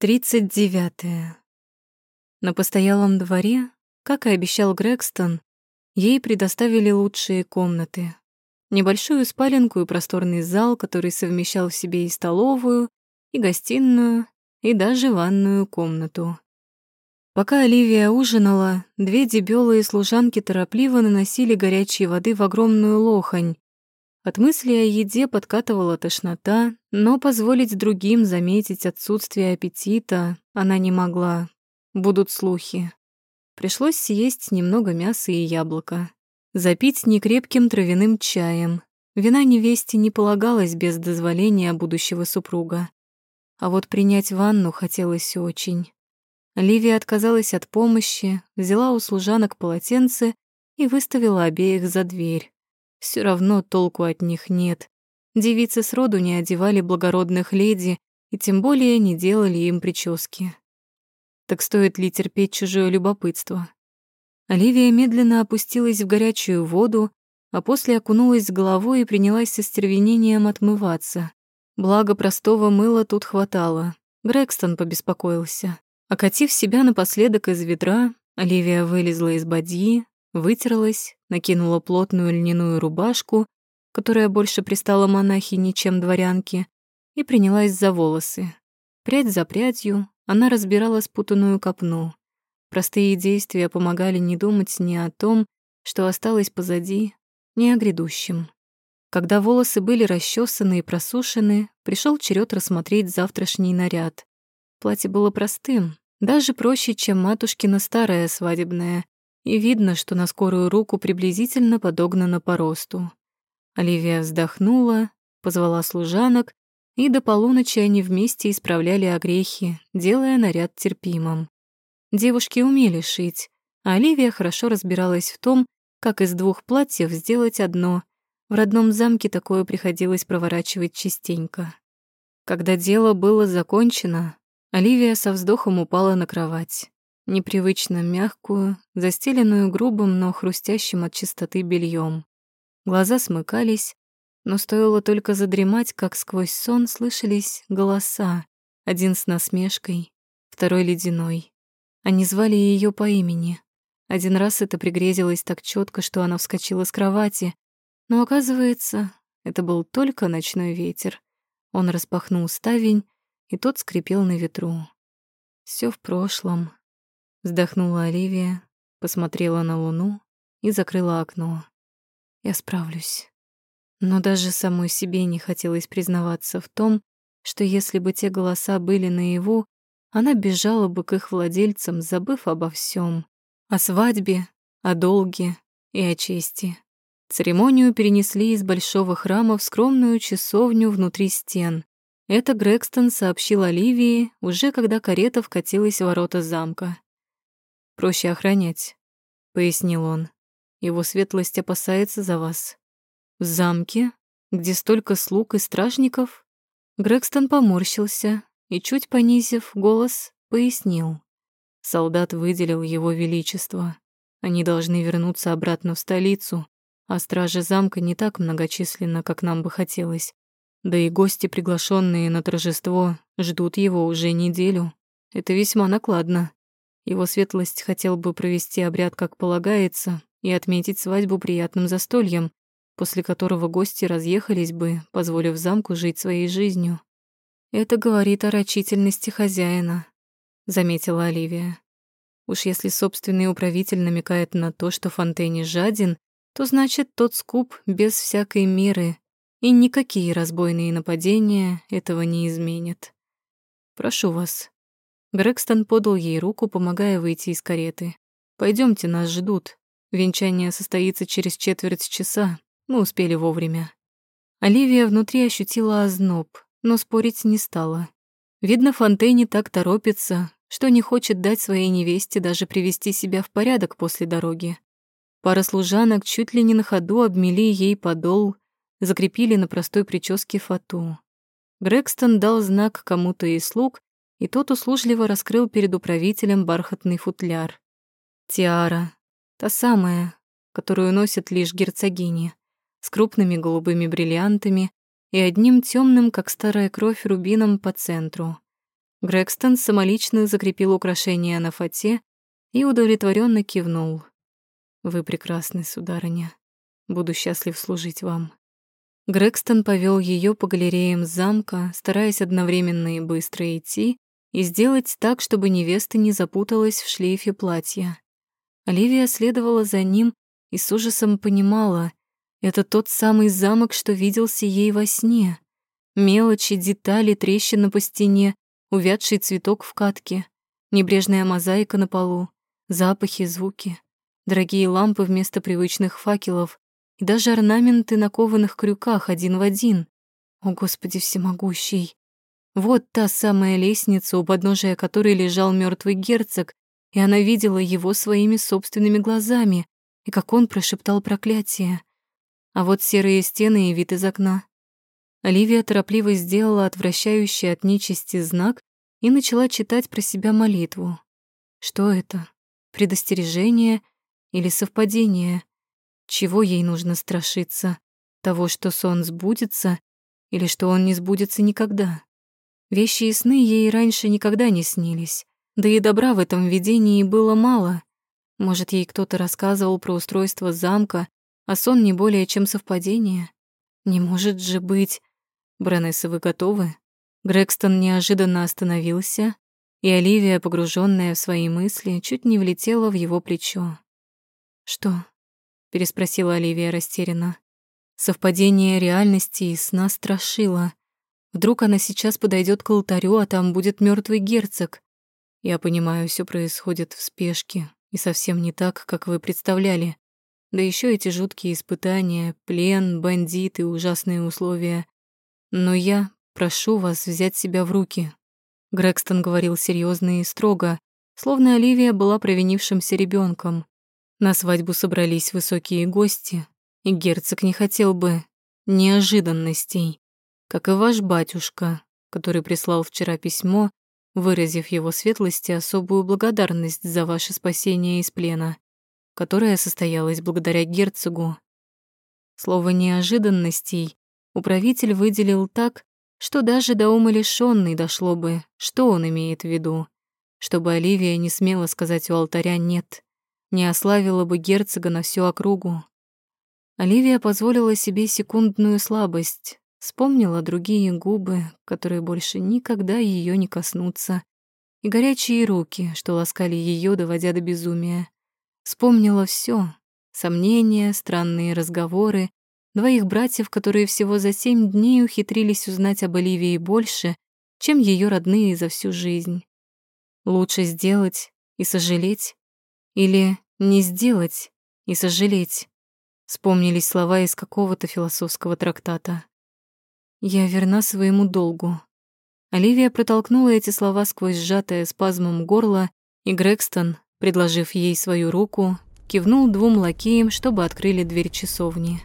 Тридцать девятое. На постоялом дворе, как и обещал Грегстон, ей предоставили лучшие комнаты. Небольшую спаленку и просторный зал, который совмещал в себе и столовую, и гостиную, и даже ванную комнату. Пока Оливия ужинала, две дебелые служанки торопливо наносили горячей воды в огромную лохань, от мысли о еде подкатывала тошнота, но позволить другим заметить отсутствие аппетита она не могла. Будут слухи. Пришлось съесть немного мяса и яблока. Запить некрепким травяным чаем. Вина невесте не полагалась без дозволения будущего супруга. А вот принять ванну хотелось очень. Ливия отказалась от помощи, взяла у служанок полотенце и выставила обеих за дверь. Все равно толку от них нет. Девицы сроду не одевали благородных леди и тем более не делали им прически. Так стоит ли терпеть чужое любопытство? Оливия медленно опустилась в горячую воду, а после окунулась с головой и принялась со стервенением отмываться. Благо простого мыла тут хватало. Грегстон побеспокоился. Окатив себя напоследок из ведра, Оливия вылезла из бадьи, вытерлась, накинула плотную льняную рубашку, которая больше пристала монахине, чем дворянке, и принялась за волосы. Прядь за прядью она разбирала спутанную копну. Простые действия помогали не думать ни о том, что осталось позади, ни о грядущем. Когда волосы были расчесаны и просушены, пришел черед рассмотреть завтрашний наряд. Платье было простым, даже проще, чем матушкина старое свадебное, и видно, что на скорую руку приблизительно подогнано по росту. Оливия вздохнула, позвала служанок, и до полуночи они вместе исправляли огрехи, делая наряд терпимым. Девушки умели шить, а Оливия хорошо разбиралась в том, как из двух платьев сделать одно. В родном замке такое приходилось проворачивать частенько. Когда дело было закончено, Оливия со вздохом упала на кровать непривычно мягкую, застеленную грубым, но хрустящим от чистоты бельем. Глаза смыкались, но стоило только задремать, как сквозь сон слышались голоса, один с насмешкой, второй ледяной. Они звали ее по имени. Один раз это пригрезилось так четко, что она вскочила с кровати, но, оказывается, это был только ночной ветер. Он распахнул ставень, и тот скрипел на ветру. Все в прошлом, Вздохнула Оливия, посмотрела на луну и закрыла окно. Я справлюсь. Но даже самой себе не хотелось признаваться в том, что если бы те голоса были наяву, она бежала бы к их владельцам, забыв обо всем: О свадьбе, о долге и о чести. Церемонию перенесли из большого храма в скромную часовню внутри стен. Это Грегстон сообщил Оливии, уже когда карета вкатилась в ворота замка проще охранять», — пояснил он. «Его светлость опасается за вас». «В замке, где столько слуг и стражников?» Грегстон поморщился и, чуть понизив голос, пояснил. Солдат выделил его величество. Они должны вернуться обратно в столицу, а стражи замка не так многочисленны, как нам бы хотелось. Да и гости, приглашенные на торжество, ждут его уже неделю. Это весьма накладно. Его светлость хотел бы провести обряд как полагается и отметить свадьбу приятным застольем, после которого гости разъехались бы, позволив замку жить своей жизнью. «Это говорит о рачительности хозяина», — заметила Оливия. «Уж если собственный управитель намекает на то, что Фонтейни жаден, то значит тот скуп без всякой меры, и никакие разбойные нападения этого не изменят. Прошу вас, Грегстон подал ей руку, помогая выйти из кареты. Пойдемте, нас ждут. Венчание состоится через четверть часа. Мы успели вовремя». Оливия внутри ощутила озноб, но спорить не стала. Видно, Фонтейни так торопится, что не хочет дать своей невесте даже привести себя в порядок после дороги. Пара служанок чуть ли не на ходу обмели ей подол, закрепили на простой прическе фату. Грегстон дал знак кому-то из слуг, и тот услужливо раскрыл перед управителем бархатный футляр. Тиара, та самая, которую носят лишь герцогини, с крупными голубыми бриллиантами и одним темным, как старая кровь, рубином по центру. Грегстон самолично закрепил украшение на фате и удовлетворенно кивнул. «Вы прекрасны, сударыня. Буду счастлив служить вам». Грегстон повел ее по галереям замка, стараясь одновременно и быстро идти, и сделать так, чтобы невеста не запуталась в шлейфе платья. Оливия следовала за ним и с ужасом понимала, это тот самый замок, что виделся ей во сне. Мелочи, детали, трещина по стене, увядший цветок в катке, небрежная мозаика на полу, запахи, звуки, дорогие лампы вместо привычных факелов, и даже орнаменты на кованых крюках один в один. О, Господи всемогущий! Вот та самая лестница, у подножия которой лежал мертвый герцог, и она видела его своими собственными глазами, и как он прошептал проклятие. А вот серые стены и вид из окна. Оливия торопливо сделала отвращающий от нечисти знак и начала читать про себя молитву. Что это? Предостережение или совпадение? Чего ей нужно страшиться? Того, что сон сбудется, или что он не сбудется никогда? Вещи и сны ей раньше никогда не снились, да и добра в этом видении было мало. Может, ей кто-то рассказывал про устройство замка, а сон не более чем совпадение? Не может же быть. Бранесса, вы готовы? Грегстон неожиданно остановился, и Оливия, погруженная в свои мысли, чуть не влетела в его плечо. «Что?» переспросила Оливия растерянно. Совпадение реальности и сна страшило. Вдруг она сейчас подойдет к алтарю, а там будет мертвый герцог. Я понимаю, все происходит в спешке и совсем не так, как вы представляли. Да еще эти жуткие испытания, плен, бандиты, ужасные условия. Но я прошу вас взять себя в руки. Грегстон говорил серьезно и строго, словно Оливия была провинившимся ребенком. На свадьбу собрались высокие гости, и герцог не хотел бы неожиданностей, как и ваш батюшка, который прислал вчера письмо, выразив его светлости особую благодарность за ваше спасение из плена, которое состоялось благодаря герцогу. Слово «неожиданностей» управитель выделил так, что даже до ума лишённый дошло бы, что он имеет в виду, чтобы Оливия не смела сказать у алтаря «нет» не ославила бы герцога на всю округу. Оливия позволила себе секундную слабость, вспомнила другие губы, которые больше никогда ее не коснутся, и горячие руки, что ласкали ее, доводя до безумия. Вспомнила все: сомнения, странные разговоры, двоих братьев, которые всего за семь дней ухитрились узнать об Оливии больше, чем ее родные за всю жизнь. Лучше сделать и сожалеть, или не сделать и сожалеть. Вспомнились слова из какого-то философского трактата. «Я верна своему долгу». Оливия протолкнула эти слова сквозь сжатое спазмом горло, и Грегстон, предложив ей свою руку, кивнул двум лакеям, чтобы открыли дверь часовни.